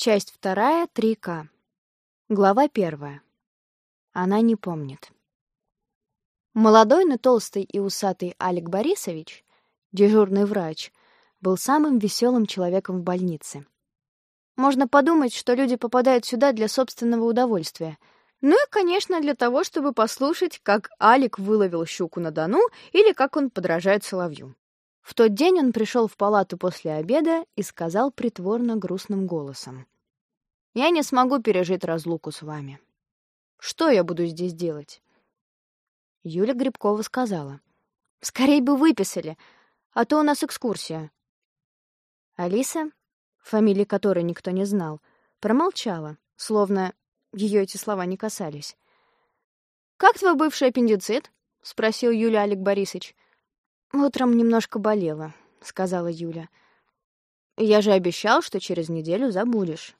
Часть вторая, 3К. Глава первая. Она не помнит. Молодой, но толстый и усатый Алик Борисович, дежурный врач, был самым веселым человеком в больнице. Можно подумать, что люди попадают сюда для собственного удовольствия. Ну и, конечно, для того, чтобы послушать, как Алик выловил щуку на Дону или как он подражает соловью. В тот день он пришел в палату после обеда и сказал притворно грустным голосом. «Я не смогу пережить разлуку с вами. Что я буду здесь делать?» Юля Грибкова сказала. «Скорей бы выписали, а то у нас экскурсия». Алиса, фамилии которой никто не знал, промолчала, словно ее эти слова не касались. «Как твой бывший аппендицит?» — спросил Юля Олег Борисович. «Утром немножко болела», — сказала Юля. «Я же обещал, что через неделю забудешь».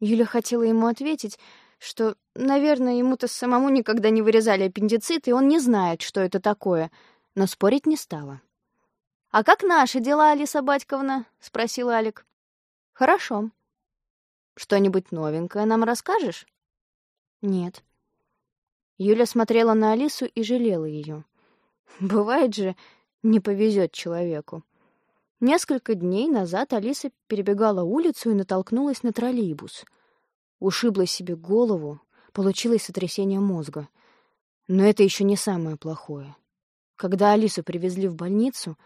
Юля хотела ему ответить, что, наверное, ему-то самому никогда не вырезали аппендицит, и он не знает, что это такое, но спорить не стала. «А как наши дела, Алиса Батьковна?» — спросил Алик. «Хорошо. Что-нибудь новенькое нам расскажешь?» «Нет». Юля смотрела на Алису и жалела ее. Бывает же, не повезет человеку. Несколько дней назад Алиса перебегала улицу и натолкнулась на троллейбус. Ушибла себе голову, получилось сотрясение мозга. Но это еще не самое плохое. Когда Алису привезли в больницу,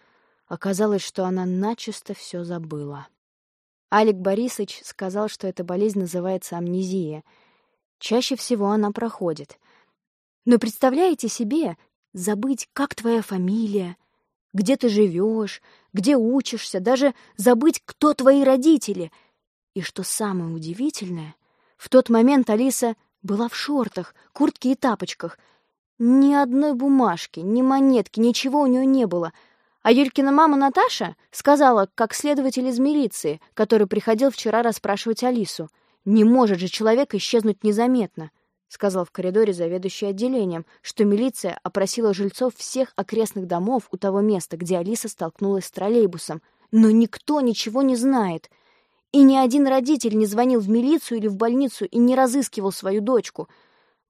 оказалось, что она начисто все забыла. Алик Борисович сказал, что эта болезнь называется амнезия. Чаще всего она проходит. Но представляете себе, забыть, как твоя фамилия, где ты живешь, где учишься, даже забыть, кто твои родители. И что самое удивительное, в тот момент Алиса была в шортах, куртке и тапочках. Ни одной бумажки, ни монетки, ничего у нее не было. А Юлькина мама Наташа сказала, как следователь из милиции, который приходил вчера расспрашивать Алису. Не может же человек исчезнуть незаметно сказал в коридоре заведующий отделением, что милиция опросила жильцов всех окрестных домов у того места, где Алиса столкнулась с троллейбусом. Но никто ничего не знает. И ни один родитель не звонил в милицию или в больницу и не разыскивал свою дочку.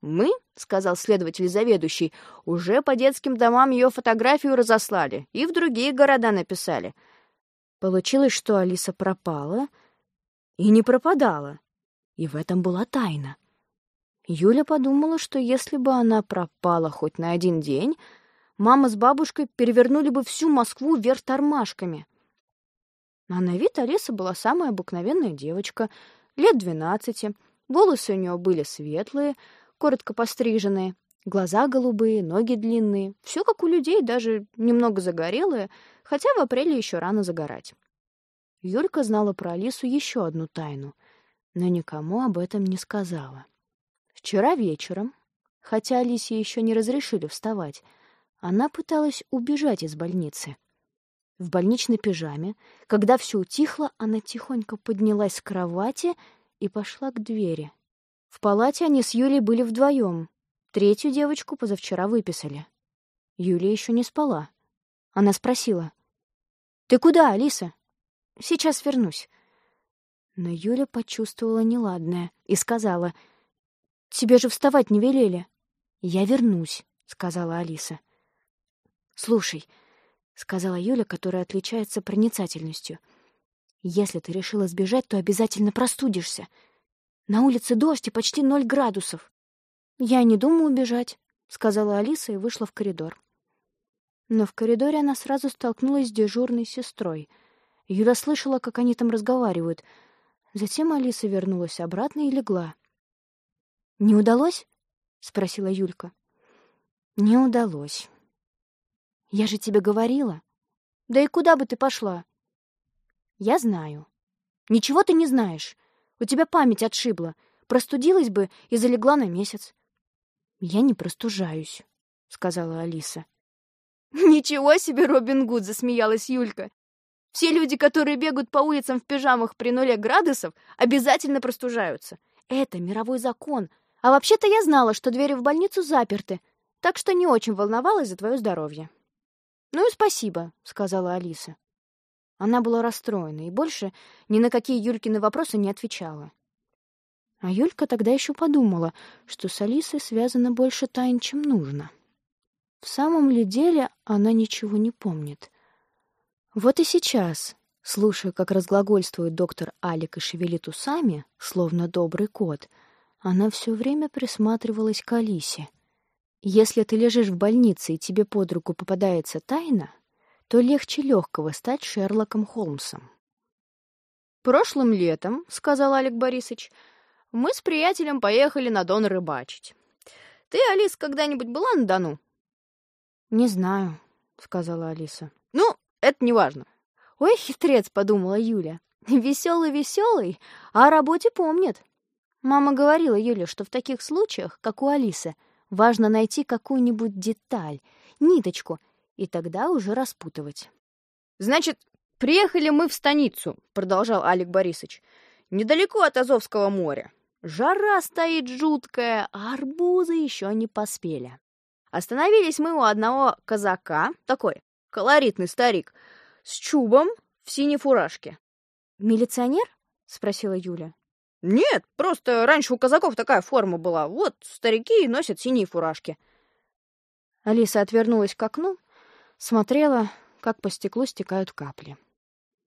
«Мы, — сказал следователь заведующий, — уже по детским домам ее фотографию разослали и в другие города написали». Получилось, что Алиса пропала и не пропадала. И в этом была тайна. Юля подумала, что если бы она пропала хоть на один день, мама с бабушкой перевернули бы всю Москву вверх тормашками. А на вид Алиса была самая обыкновенная девочка, лет двенадцати. Волосы у нее были светлые, коротко постриженные, глаза голубые, ноги длинные. Все как у людей, даже немного загорелые, хотя в апреле еще рано загорать. Юлька знала про Алису еще одну тайну, но никому об этом не сказала. Вчера вечером, хотя Алисе еще не разрешили вставать, она пыталась убежать из больницы. В больничной пижаме, когда все утихло, она тихонько поднялась с кровати и пошла к двери. В палате они с Юлей были вдвоем. Третью девочку позавчера выписали. Юлия еще не спала. Она спросила. «Ты куда, Алиса?» «Сейчас вернусь». Но Юля почувствовала неладное и сказала — Тебе же вставать не велели. Я вернусь, сказала Алиса. Слушай, сказала Юля, которая отличается проницательностью. Если ты решила сбежать, то обязательно простудишься. На улице дождь и почти ноль градусов. Я не думаю убежать, сказала Алиса и вышла в коридор. Но в коридоре она сразу столкнулась с дежурной сестрой. Юля слышала, как они там разговаривают. Затем Алиса вернулась обратно и легла. «Не удалось?» — спросила Юлька. «Не удалось. Я же тебе говорила. Да и куда бы ты пошла?» «Я знаю. Ничего ты не знаешь. У тебя память отшибла. Простудилась бы и залегла на месяц». «Я не простужаюсь», — сказала Алиса. «Ничего себе, Робин Гуд!» — засмеялась Юлька. «Все люди, которые бегают по улицам в пижамах при нуле градусов, обязательно простужаются. Это мировой закон, а вообще-то я знала, что двери в больницу заперты, так что не очень волновалась за твое здоровье. «Ну и спасибо», — сказала Алиса. Она была расстроена и больше ни на какие Юлькины вопросы не отвечала. А Юлька тогда еще подумала, что с Алисой связано больше тайн, чем нужно. В самом ли деле она ничего не помнит. Вот и сейчас, слушая, как разглагольствует доктор Алик и шевелит усами, словно добрый кот, она все время присматривалась к Алисе. Если ты лежишь в больнице и тебе под руку попадается тайна, то легче легкого стать Шерлоком Холмсом. «Прошлым летом, — сказал Алик Борисович, — мы с приятелем поехали на Дон рыбачить. Ты, Алис, когда-нибудь была на Дону?» «Не знаю», — сказала Алиса. «Ну, это не важно». «Ой, хитрец», — подумала Юля. «Веселый-веселый, а о работе помнит». Мама говорила Юле, что в таких случаях, как у Алисы, важно найти какую-нибудь деталь, ниточку, и тогда уже распутывать. «Значит, приехали мы в станицу», — продолжал Алик Борисович. «Недалеко от Азовского моря. Жара стоит жуткая, а арбузы еще не поспели. Остановились мы у одного казака, такой колоритный старик, с чубом в синей фуражке. «Милиционер?» — спросила Юля. «Нет, просто раньше у казаков такая форма была. Вот старики носят синие фуражки». Алиса отвернулась к окну, смотрела, как по стеклу стекают капли.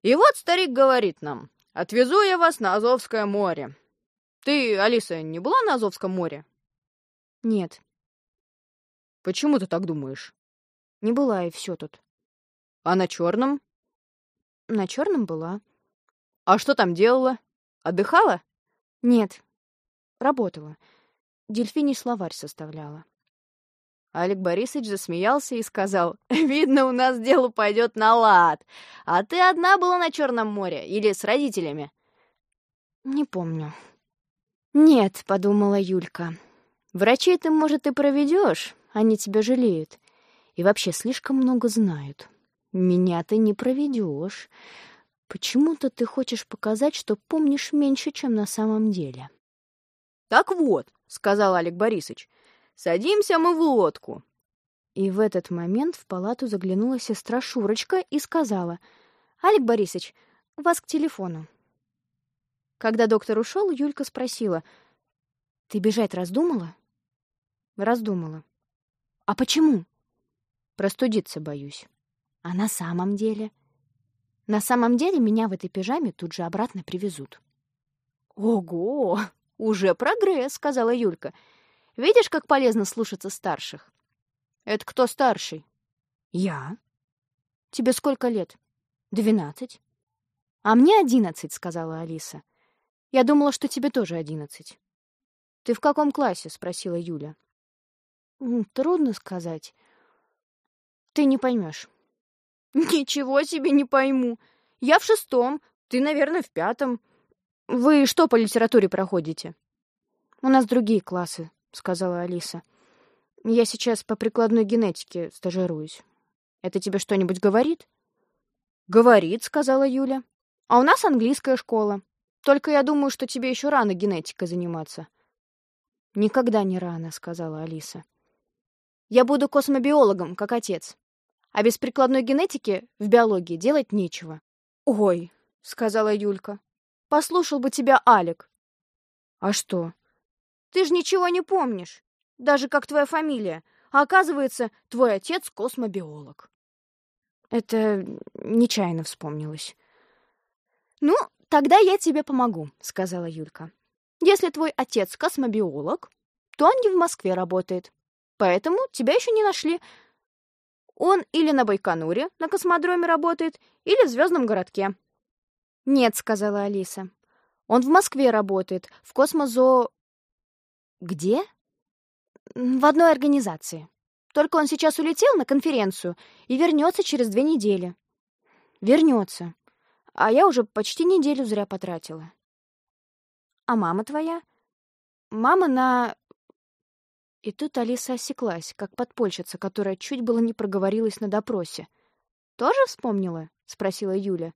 «И вот старик говорит нам, отвезу я вас на Азовское море. Ты, Алиса, не была на Азовском море?» «Нет», Почему ты так думаешь? Не была и все тут. А на черном? На черном была. А что там делала? Отдыхала? Нет. Работала. Дельфиний словарь составляла. Олег Борисович засмеялся и сказал, «Видно, у нас дело пойдет на лад. А ты одна была на Черном море или с родителями?» «Не помню». «Нет», — подумала Юлька. «Врачей ты, может, и проведешь, они тебя жалеют. И вообще слишком много знают. Меня ты не проведешь. Почему-то ты хочешь показать, что помнишь меньше, чем на самом деле. «Так вот», — сказал Олег Борисович, — «садимся мы в лодку». И в этот момент в палату заглянула сестра Шурочка и сказала, «Олег Борисович, вас к телефону». Когда доктор ушел, Юлька спросила, «Ты бежать раздумала?» «Раздумала». А почему? Простудиться боюсь. А на самом деле? На самом деле меня в этой пижаме тут же обратно привезут. Ого! Уже прогресс, сказала Юлька. Видишь, как полезно слушаться старших? Это кто старший? Я. Тебе сколько лет? Двенадцать. А мне одиннадцать, сказала Алиса. Я думала, что тебе тоже одиннадцать. Ты в каком классе? спросила Юля. Трудно сказать. Ты не поймешь. Ничего себе не пойму. Я в шестом, ты, наверное, в пятом. Вы что по литературе проходите? У нас другие классы, сказала Алиса. Я сейчас по прикладной генетике стажируюсь. Это тебе что-нибудь говорит? Говорит, сказала Юля. А у нас английская школа. Только я думаю, что тебе еще рано генетикой заниматься. Никогда не рано, сказала Алиса. Я буду космобиологом, как отец. А без прикладной генетики в биологии делать нечего. Ой, сказала Юлька. Послушал бы тебя Алик. А что? Ты же ничего не помнишь. Даже как твоя фамилия. А оказывается, твой отец космобиолог. Это нечаянно вспомнилось. Ну, тогда я тебе помогу, сказала Юлька. Если твой отец космобиолог, то он не в Москве работает, Поэтому тебя еще не нашли. Он или на Байконуре, на космодроме работает, или в Звездном городке. Нет, сказала Алиса. Он в Москве работает, в космозо... Где? В одной организации. Только он сейчас улетел на конференцию и вернется через две недели. Вернется. А я уже почти неделю зря потратила. А мама твоя? Мама на и тут Алиса осеклась, как подпольщица, которая чуть было не проговорилась на допросе. «Тоже вспомнила?» — спросила Юля.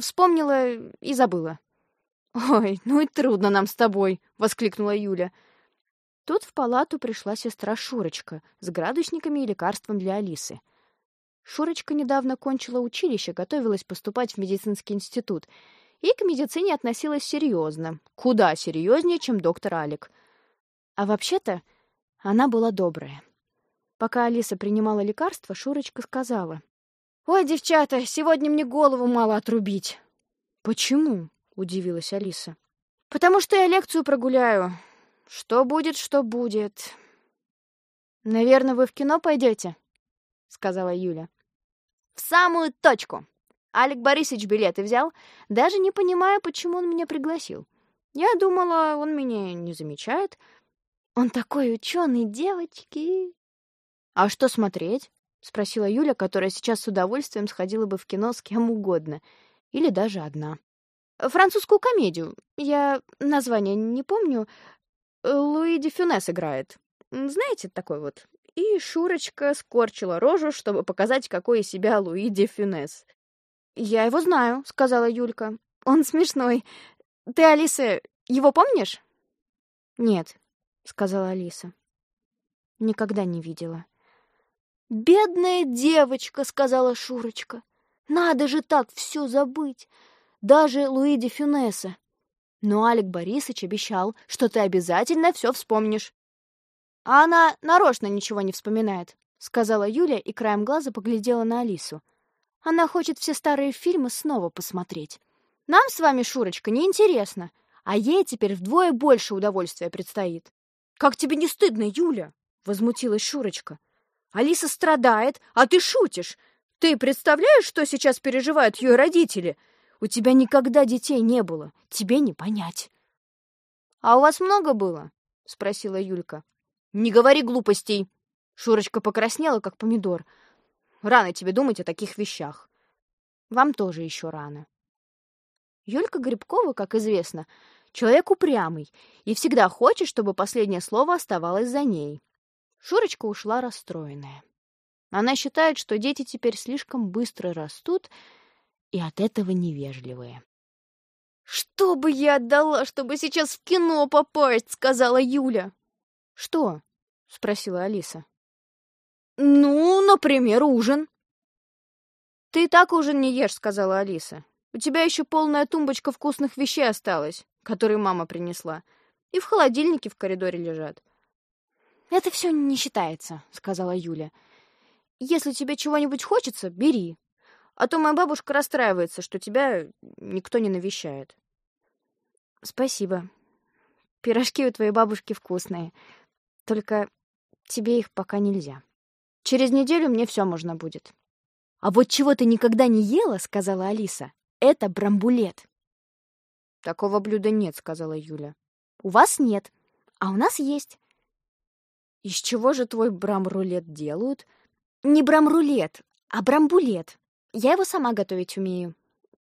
«Вспомнила и забыла». «Ой, ну и трудно нам с тобой!» — воскликнула Юля. Тут в палату пришла сестра Шурочка с градусниками и лекарством для Алисы. Шурочка недавно кончила училище, готовилась поступать в медицинский институт и к медицине относилась серьезно, куда серьезнее, чем доктор Алик. А вообще-то она была добрая. Пока Алиса принимала лекарства, Шурочка сказала. «Ой, девчата, сегодня мне голову мало отрубить». «Почему?» — удивилась Алиса. «Потому что я лекцию прогуляю. Что будет, что будет». «Наверное, вы в кино пойдете?» — сказала Юля. «В самую точку!» Алик Борисович билеты взял, даже не понимая, почему он меня пригласил. Я думала, он меня не замечает. Он такой ученый, девочки. А что смотреть? спросила Юля, которая сейчас с удовольствием сходила бы в кино с кем угодно, или даже одна. Французскую комедию. Я название не помню. Луи де Фюнес играет. Знаете, такой вот. И Шурочка скорчила рожу, чтобы показать, какой из себя Луи де Фюнес. «Я его знаю», — сказала Юлька. «Он смешной. Ты, Алиса, его помнишь?» «Нет», — сказала Алиса. «Никогда не видела». «Бедная девочка», — сказала Шурочка. «Надо же так все забыть. Даже Луи де Фюнеса. Но Алик Борисович обещал, что ты обязательно все вспомнишь». «А она нарочно ничего не вспоминает», — сказала Юля и краем глаза поглядела на Алису. Она хочет все старые фильмы снова посмотреть. Нам с вами, Шурочка, неинтересно, а ей теперь вдвое больше удовольствия предстоит. Как тебе не стыдно, Юля? Возмутилась Шурочка. Алиса страдает, а ты шутишь. Ты представляешь, что сейчас переживают ее родители? У тебя никогда детей не было, тебе не понять. А у вас много было? спросила Юлька. Не говори глупостей. Шурочка покраснела, как помидор. Рано тебе думать о таких вещах. Вам тоже еще рано. Юлька Грибкова, как известно, человек упрямый и всегда хочет, чтобы последнее слово оставалось за ней. Шурочка ушла расстроенная. Она считает, что дети теперь слишком быстро растут и от этого невежливые. «Что бы я отдала, чтобы сейчас в кино попасть?» — сказала Юля. «Что?» — спросила Алиса. «Ну, например, ужин». «Ты и так ужин не ешь», — сказала Алиса. «У тебя еще полная тумбочка вкусных вещей осталась, которые мама принесла, и в холодильнике в коридоре лежат». «Это все не считается», — сказала Юля. «Если тебе чего-нибудь хочется, бери. А то моя бабушка расстраивается, что тебя никто не навещает». «Спасибо. Пирожки у твоей бабушки вкусные. Только тебе их пока нельзя». Через неделю мне все можно будет. А вот чего ты никогда не ела, сказала Алиса. Это брамбулет. Такого блюда нет, сказала Юля. У вас нет, а у нас есть. Из чего же твой брамрулет делают? Не брамрулет, а брамбулет. Я его сама готовить умею.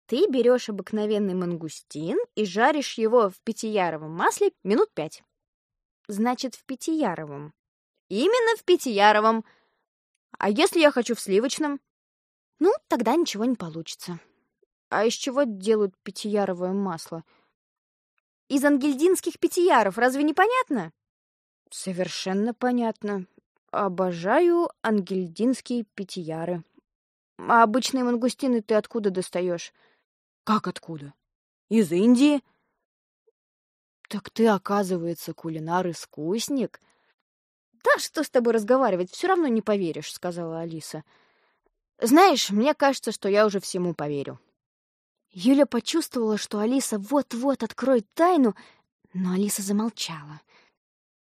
Ты берешь обыкновенный мангустин и жаришь его в пятияровом масле минут пять. Значит, в пятияровом. Именно в пятияровом. А если я хочу в сливочном? Ну, тогда ничего не получится. А из чего делают пятияровое масло? Из ангельдинских пятияров, разве не понятно? Совершенно понятно. Обожаю ангельдинские пятияры. А обычные мангустины ты откуда достаешь? Как откуда? Из Индии? Так ты, оказывается, кулинар-искусник. «Да что с тобой разговаривать, все равно не поверишь», — сказала Алиса. «Знаешь, мне кажется, что я уже всему поверю». Юля почувствовала, что Алиса вот-вот откроет тайну, но Алиса замолчала.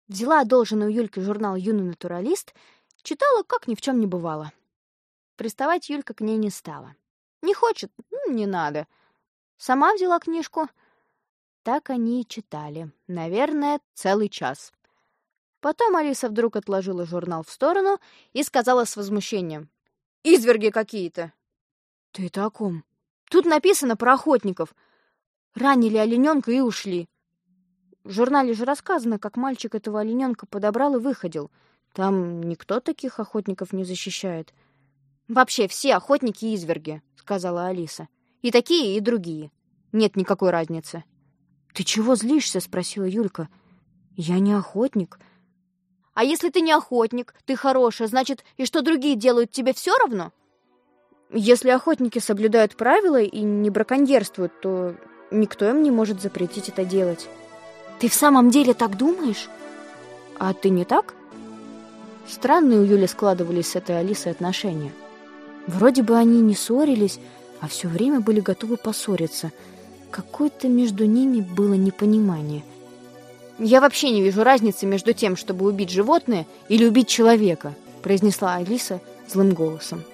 Взяла одолженный у Юльки журнал «Юный натуралист», читала, как ни в чем не бывало. Приставать Юлька к ней не стала. Не хочет, ну, не надо. Сама взяла книжку. Так они и читали. Наверное, целый час. Потом Алиса вдруг отложила журнал в сторону и сказала с возмущением. «Изверги какие-то!» «Ты это о ком?» «Тут написано про охотников. Ранили олененка и ушли. В журнале же рассказано, как мальчик этого олененка подобрал и выходил. Там никто таких охотников не защищает». «Вообще все охотники изверги», — сказала Алиса. «И такие, и другие. Нет никакой разницы». «Ты чего злишься?» — спросила Юлька. «Я не охотник. А если ты не охотник, ты хорошая, значит, и что другие делают тебе все равно? Если охотники соблюдают правила и не браконьерствуют, то никто им не может запретить это делать. Ты в самом деле так думаешь? А ты не так? Странные у Юли складывались с этой Алисой отношения. Вроде бы они не ссорились, а все время были готовы поссориться. Какое-то между ними было непонимание. «Я вообще не вижу разницы между тем, чтобы убить животное или убить человека», произнесла Алиса злым голосом.